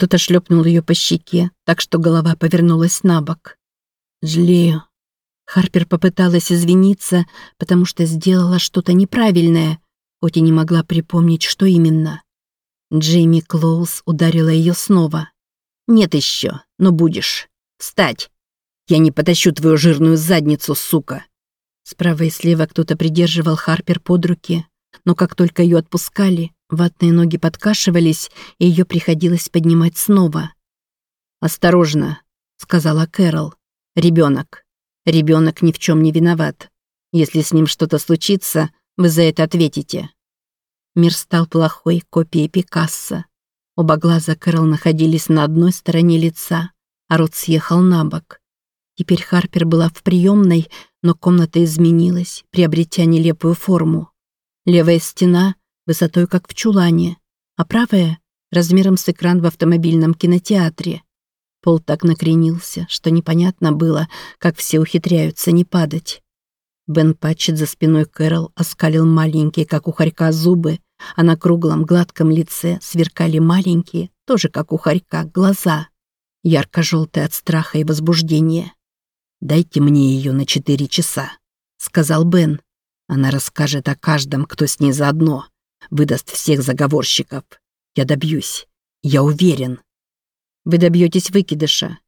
Кто-то шлепнул ее по щеке, так что голова повернулась на бок. «Жалею». Харпер попыталась извиниться, потому что сделала что-то неправильное, хоть и не могла припомнить, что именно. Джейми Клоуз ударила ее снова. «Нет еще, но будешь. Встать! Я не потащу твою жирную задницу, сука!» Справа и слева кто-то придерживал Харпер под руки, но как только ее отпускали, ватные ноги подкашивались, и ее приходилось поднимать снова. «Осторожно», — сказала Кэрол. «Ребенок. Ребенок ни в чем не виноват. Если с ним что-то случится, вы за это ответите». Мир стал плохой копией Пикассо. Оба глаза Кэрол находились на одной стороне лица, а рот съехал на бок. Теперь Харпер была в приемной, но комната изменилась, приобретя нелепую форму. Левая стена высотой как в чулане, а правая — размером с экран в автомобильном кинотеатре. Пол так накренился, что непонятно было, как все ухитряются не падать. Бен Патчет за спиной Кэрол оскалил маленькие, как у хорька, зубы, а на круглом гладком лице сверкали маленькие, тоже как у хорька, глаза, ярко-желтые от страха и возбуждения. «Дайте мне ее на четыре часа», — сказал Бен. «Она расскажет о каждом, кто с ней заодно, выдаст всех заговорщиков. Я добьюсь. Я уверен». «Вы добьетесь выкидыша.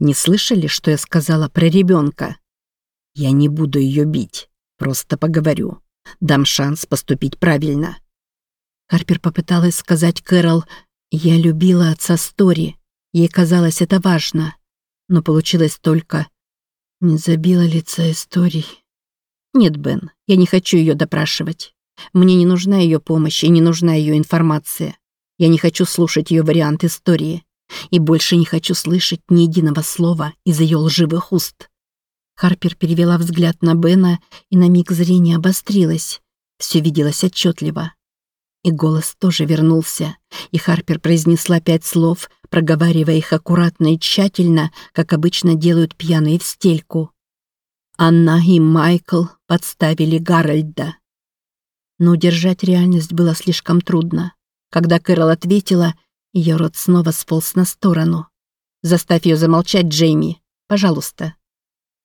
Не слышали, что я сказала про ребенка? Я не буду ее бить, просто поговорю. Дам шанс поступить правильно». Харпер попыталась сказать Кэрол, «Я любила отца Стори». Ей казалось это важно. Но получилось только не забила лица историй. Нет, Бен, я не хочу ее допрашивать. Мне не нужна ее помощь и не нужна ее информация. Я не хочу слушать ее вариант истории. И больше не хочу слышать ни единого слова из ее лживых уст. Харпер перевела взгляд на Бена, и на миг зрение обострилось. Все виделось отчетливо. И голос тоже вернулся, и Харпер произнесла пять слов, проговаривая их аккуратно и тщательно, как обычно делают пьяные в стельку. Анна и Майкл подставили Гарольда. Но удержать реальность было слишком трудно. Когда Кэрол ответила, ее рот снова сполз на сторону. «Заставь ее замолчать, Джейми. Пожалуйста».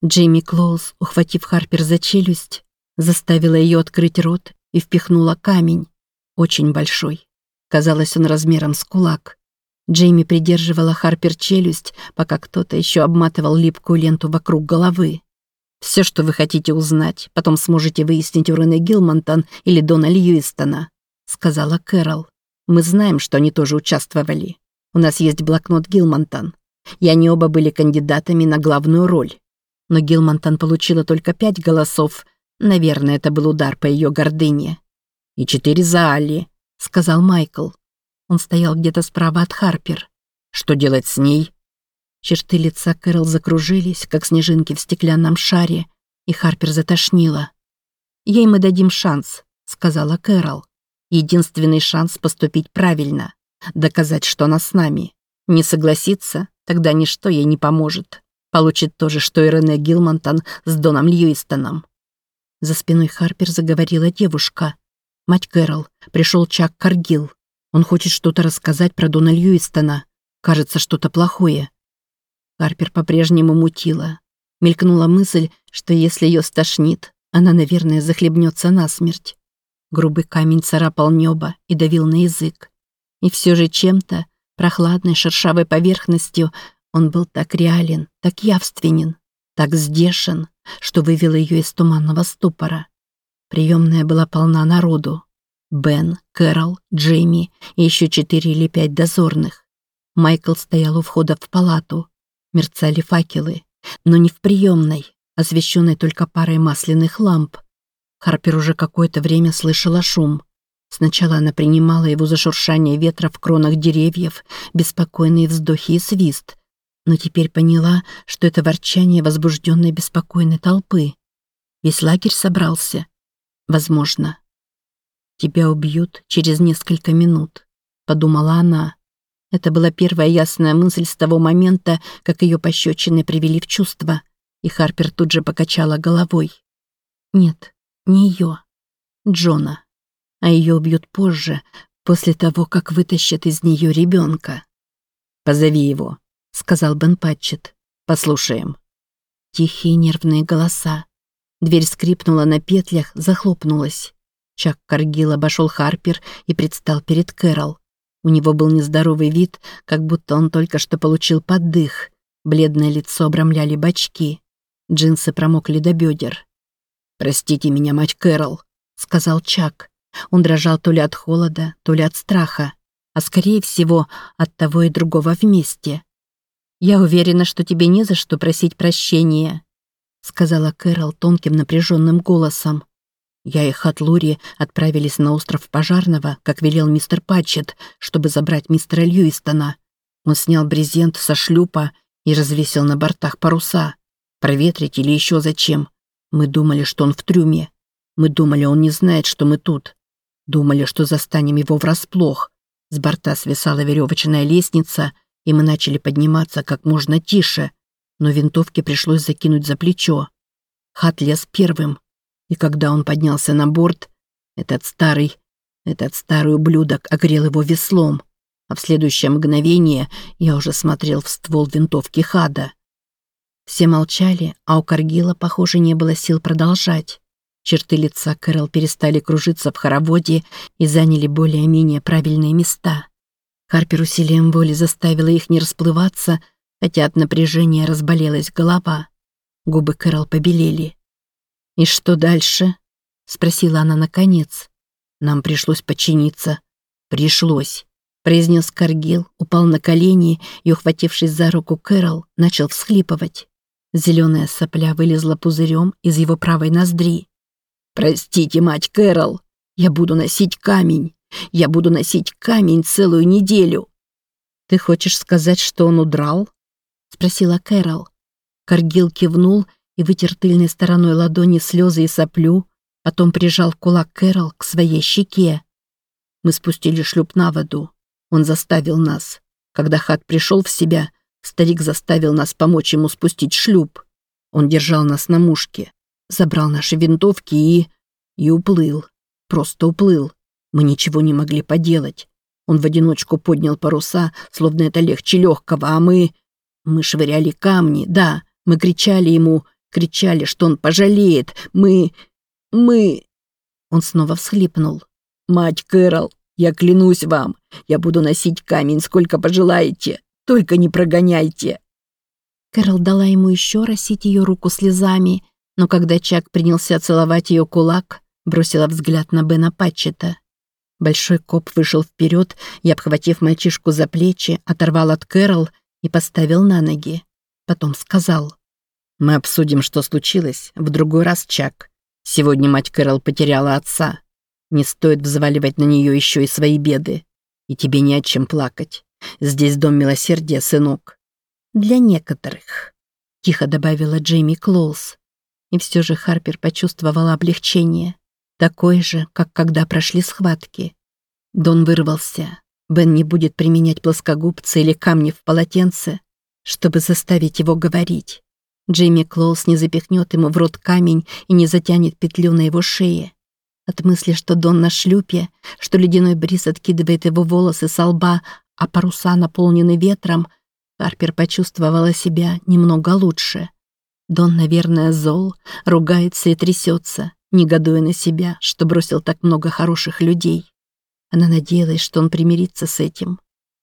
Джейми Клоуз, ухватив Харпер за челюсть, заставила ее открыть рот и впихнула камень. Очень большой. Казалось, он размером с кулак. Джейми придерживала Харпер челюсть, пока кто-то еще обматывал липкую ленту вокруг головы. «Все, что вы хотите узнать, потом сможете выяснить у Рене Гилмонтон или Дона Льюистона», — сказала Кэрол. «Мы знаем, что они тоже участвовали. У нас есть блокнот Гилмонтон, и они оба были кандидатами на главную роль. Но Гилмонтон получила только пять голосов. Наверное, это был удар по ее гордыне. «И четыре за Алли», — сказал Майкл. Он стоял где-то справа от Харпер. «Что делать с ней?» Черты лица Кэрол закружились, как снежинки в стеклянном шаре, и Харпер затошнила. «Ей мы дадим шанс», — сказала Кэрол. «Единственный шанс поступить правильно, доказать, что она с нами. Не согласится, тогда ничто ей не поможет. Получит то же, что и Рене Гилмонтон с Доном Льюистоном». За спиной Харпер заговорила девушка. Мать Кэрол, пришел Чак Каргил. Он хочет что-то рассказать про Дона Льюистона. Кажется, что-то плохое. Харпер по-прежнему мутила. Мелькнула мысль, что если ее стошнит, она, наверное, захлебнется насмерть. Грубый камень царапал небо и давил на язык. И все же чем-то, прохладной шершавой поверхностью, он был так реален, так явственен, так сдешен, что вывел ее из туманного ступора. Приемная была полна народу. Бен, Кэрол, Джейми и еще четыре или пять дозорных. Майкл стоял у входа в палату. Мерцали факелы, но не в приемной, освещенной только парой масляных ламп. Харпер уже какое-то время слышала шум. Сначала она принимала его за шуршание ветра в кронах деревьев, беспокойные вздохи и свист, но теперь поняла, что это ворчание возбужденной беспокойной толпы. Весь лагерь собрался, Возможно. «Тебя убьют через несколько минут», — подумала она. Это была первая ясная мысль с того момента, как ее пощечины привели в чувство, и Харпер тут же покачала головой. Нет, не ее. Джона. А ее убьют позже, после того, как вытащат из нее ребенка. «Позови его», — сказал Бен Патчет. «Послушаем». Тихие нервные голоса. Дверь скрипнула на петлях, захлопнулась. Чак Каргил обошел Харпер и предстал перед Кэрол. У него был нездоровый вид, как будто он только что получил поддых. Бледное лицо обрамляли бочки. Джинсы промокли до бедер. «Простите меня, мать Кэрол», — сказал Чак. Он дрожал то ли от холода, то ли от страха, а скорее всего от того и другого вместе. «Я уверена, что тебе не за что просить прощения», — сказала Кэрол тонким напряженным голосом. Я и Хатлури отправились на остров Пожарного, как велел мистер Патчет, чтобы забрать мистера Льюистона. Он снял брезент со шлюпа и развесил на бортах паруса. Проветрить или еще зачем. Мы думали, что он в трюме. Мы думали, он не знает, что мы тут. Думали, что застанем его врасплох. С борта свисала веревочная лестница, и мы начали подниматься как можно тише, но винтовки пришлось закинуть за плечо. Хат лез первым, и когда он поднялся на борт, этот старый, этот старый ублюдок огрел его веслом, а в следующее мгновение я уже смотрел в ствол винтовки Хада. Все молчали, а у Каргила, похоже, не было сил продолжать. Черты лица Кэрол перестали кружиться в хороводе и заняли более-менее правильные места. Харпер усилием воли заставила их не расплываться, хотя от напряжения разболелась голова. Губы Кэрол побелели. «И что дальше?» — спросила она наконец. «Нам пришлось подчиниться». «Пришлось», — произнес Каргил, упал на колени и, ухватившись за руку Кэрол, начал всхлипывать. Зеленая сопля вылезла пузырем из его правой ноздри. «Простите, мать Кэрол, я буду носить камень. Я буду носить камень целую неделю». «Ты хочешь сказать, что он удрал?» — спросила Кэрол. Каргил кивнул и вытер тыльной стороной ладони слезы и соплю, потом прижал кулак Кэрол к своей щеке. Мы спустили шлюп на воду. Он заставил нас. Когда Хат пришел в себя, старик заставил нас помочь ему спустить шлюп. Он держал нас на мушке, забрал наши винтовки и... и уплыл. Просто уплыл. Мы ничего не могли поделать. Он в одиночку поднял паруса, словно это легче легкого, а мы... Мы швыряли камни, да, мы кричали ему кричали, что он пожалеет. Мы... мы...» Он снова всхлипнул. «Мать Кэрол, я клянусь вам, я буду носить камень сколько пожелаете, только не прогоняйте». Кэрол дала ему еще росить ее руку слезами, но когда Чак принялся целовать ее кулак, бросила взгляд на Бена Патчета. Большой коп вышел вперед и, обхватив мальчишку за плечи, оторвал от Кэрол и поставил на ноги. Потом сказал. Мы обсудим, что случилось, в другой раз, Чак. Сегодня мать Кэрол потеряла отца. Не стоит взваливать на нее еще и свои беды. И тебе не о чем плакать. Здесь дом милосердия, сынок. Для некоторых, тихо добавила Джейми Клоус. И все же Харпер почувствовала облегчение. Такое же, как когда прошли схватки. Дон вырвался. Бен не будет применять плоскогубцы или камни в полотенце, чтобы заставить его говорить. Джейми Клоус не запихнет ему в рот камень и не затянет петлю на его шее. От мысли, что Дон на шлюпе, что ледяной бриз откидывает его волосы со лба, а паруса наполнены ветром, Харпер почувствовала себя немного лучше. Дон, наверное, зол, ругается и трясется, негодуя на себя, что бросил так много хороших людей. Она надеялась, что он примирится с этим.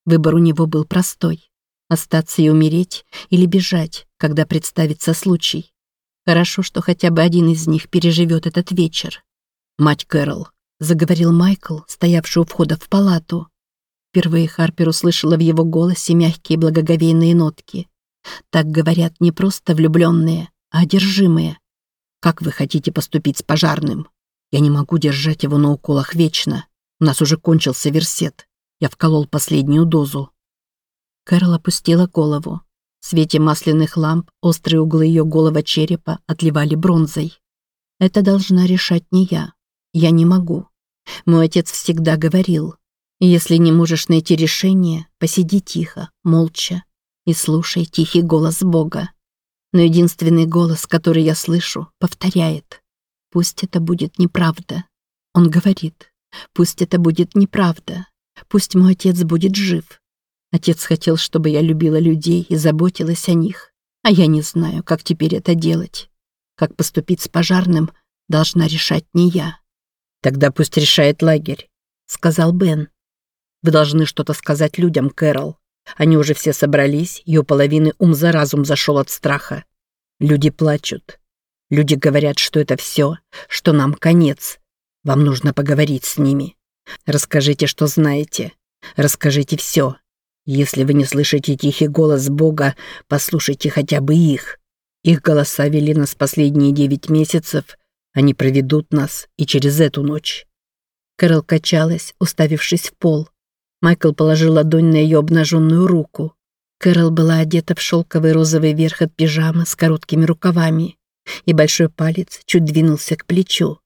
Выбор у него был простой. Остаться и умереть или бежать, когда представится случай. Хорошо, что хотя бы один из них переживет этот вечер. «Мать Кэрол», — заговорил Майкл, стоявший у входа в палату. Впервые Харпер услышала в его голосе мягкие благоговейные нотки. Так говорят не просто влюбленные, а одержимые. «Как вы хотите поступить с пожарным? Я не могу держать его на уколах вечно. У нас уже кончился версет. Я вколол последнюю дозу. Кэрол опустила голову. В свете масляных ламп острые углы ее голого черепа отливали бронзой. «Это должна решать не я. Я не могу. Мой отец всегда говорил, если не можешь найти решение, посиди тихо, молча, и слушай тихий голос Бога. Но единственный голос, который я слышу, повторяет. Пусть это будет неправда. Он говорит, пусть это будет неправда. Пусть мой отец будет жив. Отец хотел, чтобы я любила людей и заботилась о них. А я не знаю, как теперь это делать. Как поступить с пожарным, должна решать не я. Тогда пусть решает лагерь, сказал Бен. Вы должны что-то сказать людям, Кэрол. Они уже все собрались, и у половины ум за разум зашел от страха. Люди плачут. Люди говорят, что это все, что нам конец. Вам нужно поговорить с ними. Расскажите, что знаете. Расскажите все. Если вы не слышите тихий голос Бога, послушайте хотя бы их. Их голоса вели нас последние девять месяцев. Они проведут нас и через эту ночь. Кэрол качалась, уставившись в пол. Майкл положил ладонь на ее обнаженную руку. Кэрол была одета в шелковый розовый верх от пижамы с короткими рукавами, и большой палец чуть двинулся к плечу.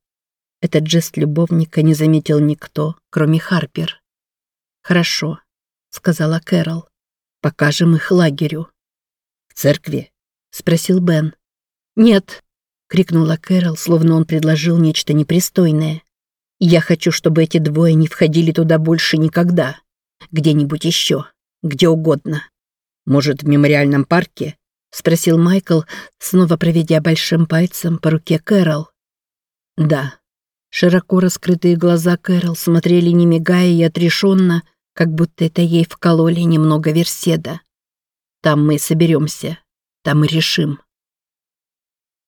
Этот жест любовника не заметил никто, кроме Харпер. «Хорошо», — сказала Кэрол. «Покажем их лагерю». «В церкви?» — спросил Бен. «Нет», — крикнула Кэрол, словно он предложил нечто непристойное. «Я хочу, чтобы эти двое не входили туда больше никогда. Где-нибудь еще, где угодно». «Может, в мемориальном парке?» — спросил Майкл, снова проведя большим пальцем по руке Кэрол. «Да». Широко раскрытые глаза Кэрол смотрели не мигая и отрешенно, как будто это ей вкололи немного верседа. «Там мы соберемся, там и решим».